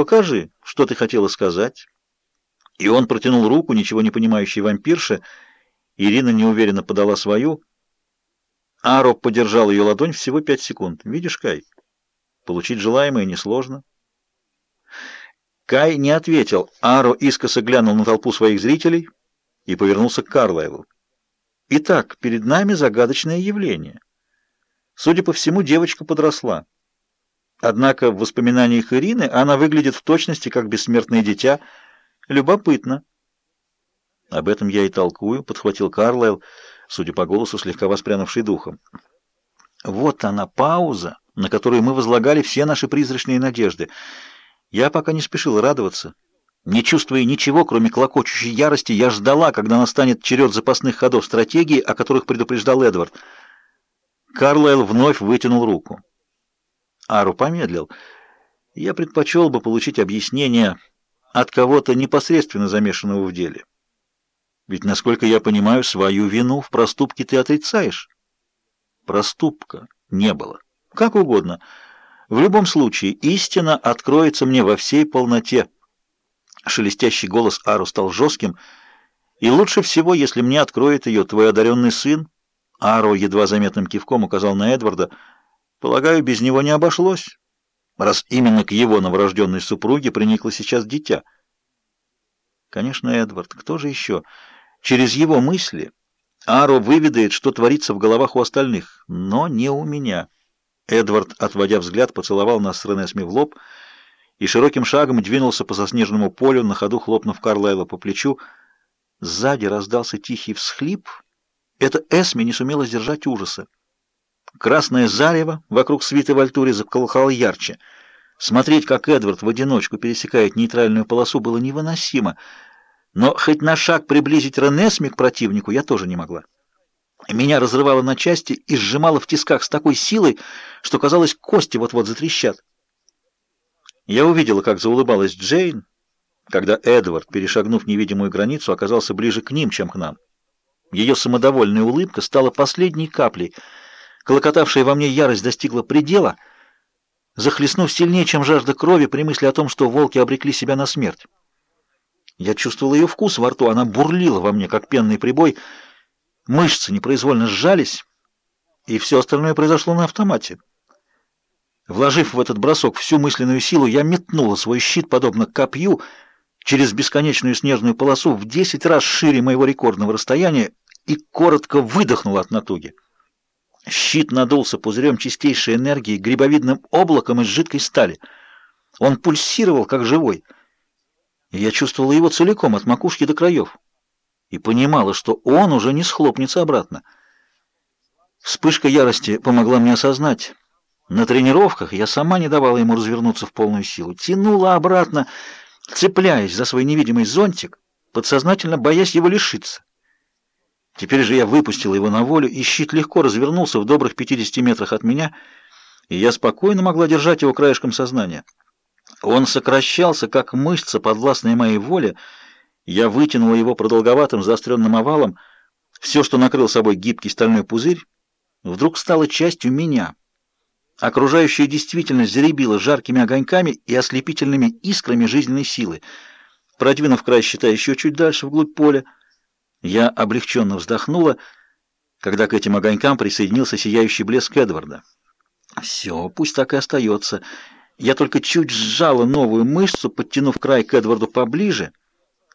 Покажи, что ты хотела сказать». И он протянул руку, ничего не понимающей вампирше. Ирина неуверенно подала свою. Аро подержал ее ладонь всего пять секунд. «Видишь, Кай, получить желаемое несложно». Кай не ответил. Аро искоса глянул на толпу своих зрителей и повернулся к Карлайлу. «Итак, перед нами загадочное явление. Судя по всему, девочка подросла. Однако в воспоминаниях Ирины она выглядит в точности как бессмертное дитя. Любопытно». «Об этом я и толкую», — подхватил Карлайл, судя по голосу, слегка воспрянувший духом. «Вот она, пауза, на которую мы возлагали все наши призрачные надежды. Я пока не спешил радоваться». Не чувствуя ничего, кроме клокочущей ярости, я ждала, когда настанет черед запасных ходов стратегии, о которых предупреждал Эдвард. Карлайл вновь вытянул руку. Ару помедлил. Я предпочел бы получить объяснение от кого-то непосредственно замешанного в деле. Ведь, насколько я понимаю, свою вину в проступке ты отрицаешь. Проступка не было. Как угодно. В любом случае, истина откроется мне во всей полноте. Шелестящий голос Ару стал жестким. «И лучше всего, если мне откроет ее твой одаренный сын». Ару едва заметным кивком указал на Эдварда. «Полагаю, без него не обошлось, раз именно к его новорожденной супруге приникло сейчас дитя». «Конечно, Эдвард. Кто же еще?» «Через его мысли Ару выведает, что творится в головах у остальных, но не у меня». Эдвард, отводя взгляд, поцеловал нас с Ренесми в лоб — и широким шагом двинулся по заснеженному полю, на ходу хлопнув Карлайла по плечу. Сзади раздался тихий всхлип. Это Эсми не сумела сдержать ужаса. Красное зарево вокруг свиты в альтуре заколыхало ярче. Смотреть, как Эдвард в одиночку пересекает нейтральную полосу, было невыносимо. Но хоть на шаг приблизить Ренесми к противнику я тоже не могла. Меня разрывало на части и сжимало в тисках с такой силой, что казалось, кости вот-вот затрещат. Я увидела, как заулыбалась Джейн, когда Эдвард, перешагнув невидимую границу, оказался ближе к ним, чем к нам. Ее самодовольная улыбка стала последней каплей. Колокотавшая во мне ярость достигла предела, захлестнув сильнее, чем жажда крови при мысли о том, что волки обрекли себя на смерть. Я чувствовала ее вкус во рту, она бурлила во мне, как пенный прибой. Мышцы непроизвольно сжались, и все остальное произошло на автомате. Вложив в этот бросок всю мысленную силу, я метнула свой щит, подобно копью, через бесконечную снежную полосу в десять раз шире моего рекордного расстояния и коротко выдохнула от натуги. Щит надулся пузырем чистейшей энергии, грибовидным облаком из жидкой стали. Он пульсировал, как живой. И я чувствовала его целиком, от макушки до краев. И понимала, что он уже не схлопнется обратно. Вспышка ярости помогла мне осознать... На тренировках я сама не давала ему развернуться в полную силу, тянула обратно, цепляясь за свой невидимый зонтик, подсознательно боясь его лишиться. Теперь же я выпустила его на волю, и щит легко развернулся в добрых 50 метрах от меня, и я спокойно могла держать его краешком сознания. Он сокращался, как мышца, подвластная моей воле. Я вытянула его продолговатым заостренным овалом. Все, что накрыл собой гибкий стальной пузырь, вдруг стало частью меня — Окружающая действительность заребила жаркими огоньками и ослепительными искрами жизненной силы. Продвинув край щита еще чуть дальше, вглубь поля, я облегченно вздохнула, когда к этим огонькам присоединился сияющий блеск Эдварда. Все, пусть так и остается. Я только чуть сжала новую мышцу, подтянув край к Эдварду поближе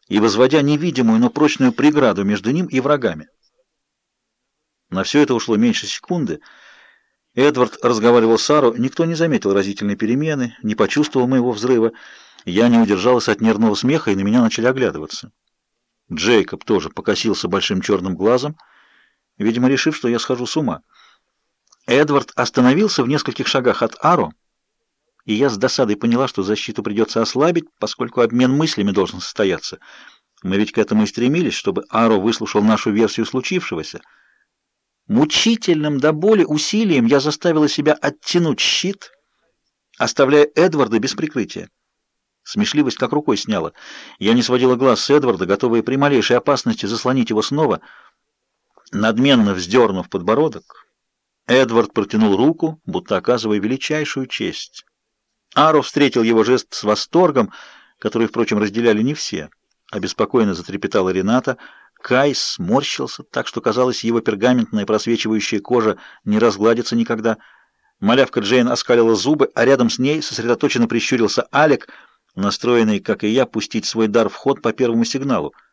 и возводя невидимую, но прочную преграду между ним и врагами. На все это ушло меньше секунды — Эдвард разговаривал с Сару, никто не заметил разительной перемены, не почувствовал моего взрыва. Я не удержалась от нервного смеха, и на меня начали оглядываться. Джейкоб тоже покосился большим черным глазом, видимо, решив, что я схожу с ума. Эдвард остановился в нескольких шагах от Ару, и я с досадой поняла, что защиту придется ослабить, поскольку обмен мыслями должен состояться. Мы ведь к этому и стремились, чтобы Ару выслушал нашу версию случившегося — Мучительным до боли усилием я заставила себя оттянуть щит, оставляя Эдварда без прикрытия. Смешливость как рукой сняла. Я не сводила глаз с Эдварда, готовая при малейшей опасности заслонить его снова. Надменно вздернув подбородок, Эдвард протянул руку, будто оказывая величайшую честь. Аро встретил его жест с восторгом, который, впрочем, разделяли не все. Обеспокоенно затрепетала Рената. Кай сморщился так, что, казалось, его пергаментная просвечивающая кожа не разгладится никогда. Малявка Джейн оскалила зубы, а рядом с ней сосредоточенно прищурился Алек, настроенный, как и я, пустить свой дар в ход по первому сигналу —